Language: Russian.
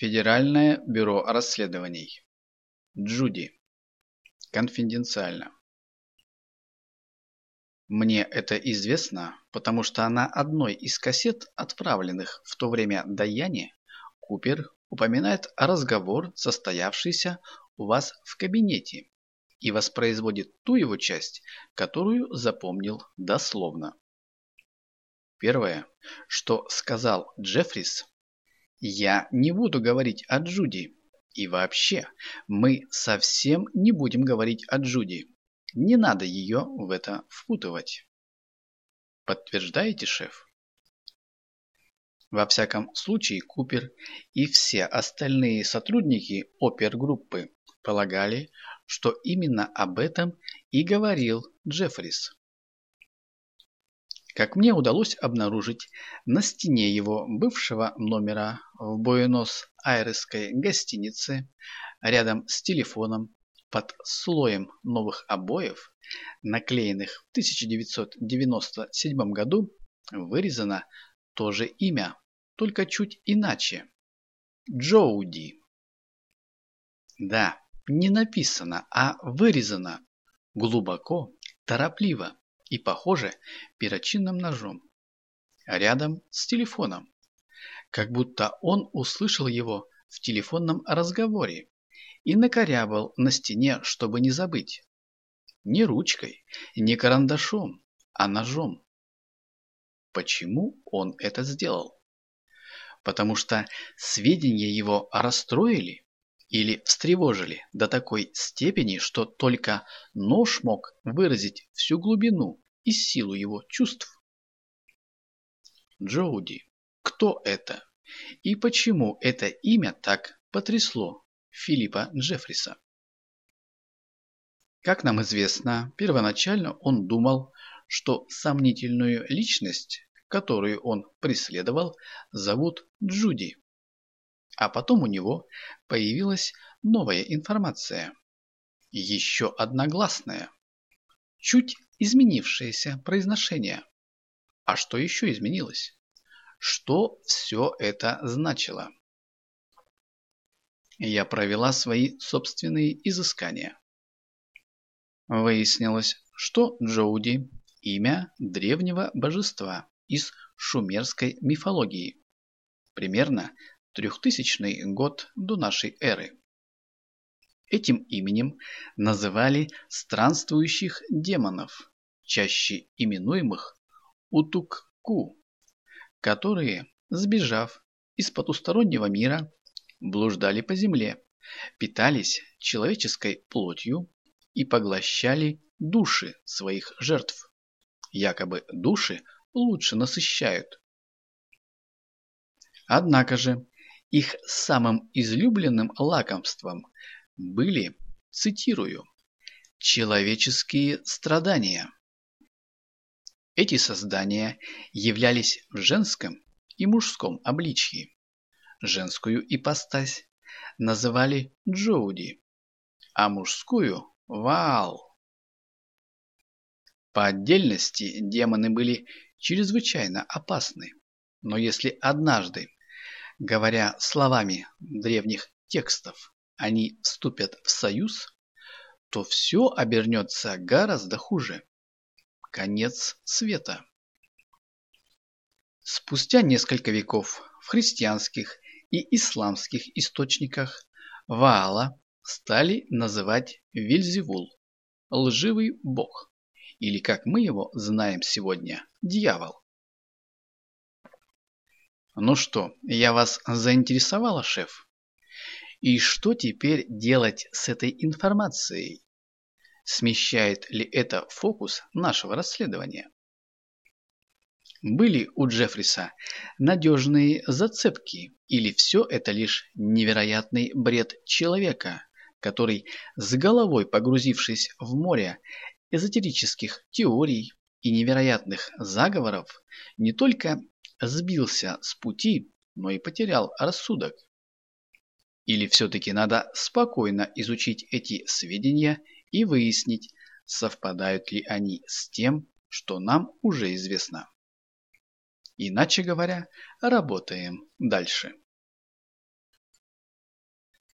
Федеральное бюро расследований. Джуди. Конфиденциально. Мне это известно, потому что на одной из кассет, отправленных в то время Даяне, Купер упоминает разговор, состоявшийся у вас в кабинете, и воспроизводит ту его часть, которую запомнил дословно. Первое, что сказал Джеффрис, я не буду говорить о Джуди. И вообще, мы совсем не будем говорить о Джуди. Не надо ее в это впутывать. Подтверждаете, шеф? Во всяком случае, Купер и все остальные сотрудники опергруппы полагали, что именно об этом и говорил Джеффрис. Как мне удалось обнаружить, на стене его бывшего номера в Буэнос-Айресской гостинице, рядом с телефоном, под слоем новых обоев, наклеенных в 1997 году, вырезано то же имя, только чуть иначе. Джоуди. Да, не написано, а вырезано. Глубоко, торопливо и, похоже, перочинным ножом. Рядом с телефоном. Как будто он услышал его в телефонном разговоре и накорябал на стене, чтобы не забыть. Не ручкой, не карандашом, а ножом. Почему он это сделал? Потому что сведения его расстроили или встревожили до такой степени, что только нож мог выразить всю глубину и силу его чувств. Джоуди. Кто это? И почему это имя так потрясло Филиппа Джеффриса? Как нам известно, первоначально он думал, что сомнительную личность, которую он преследовал, зовут Джуди. А потом у него появилась новая информация. Еще одногласная. Чуть изменившееся произношение. А что еще изменилось? Что все это значило? Я провела свои собственные изыскания. Выяснилось, что Джоуди – имя древнего божества из шумерской мифологии. Примерно трехтысячный год до нашей эры. Этим именем называли странствующих демонов, чаще именуемых Утукку, которые, сбежав из потустороннего мира, блуждали по земле, питались человеческой плотью и поглощали души своих жертв. Якобы души лучше насыщают. Однако же их самым излюбленным лакомством были, цитирую, «человеческие страдания». Эти создания являлись в женском и мужском обличье. Женскую ипостась называли Джоуди, а мужскую – Ваал. По отдельности демоны были чрезвычайно опасны, но если однажды Говоря словами древних текстов, они вступят в союз, то все обернется гораздо хуже. Конец света. Спустя несколько веков в христианских и исламских источниках Ваала стали называть Вильзевул, лживый бог, или, как мы его знаем сегодня, дьявол. Ну что, я вас заинтересовала, шеф? И что теперь делать с этой информацией? Смещает ли это фокус нашего расследования? Были у Джеффриса надежные зацепки, или все это лишь невероятный бред человека, который, с головой погрузившись в море эзотерических теорий и невероятных заговоров, не только сбился с пути, но и потерял рассудок. Или все-таки надо спокойно изучить эти сведения и выяснить, совпадают ли они с тем, что нам уже известно. Иначе говоря, работаем дальше.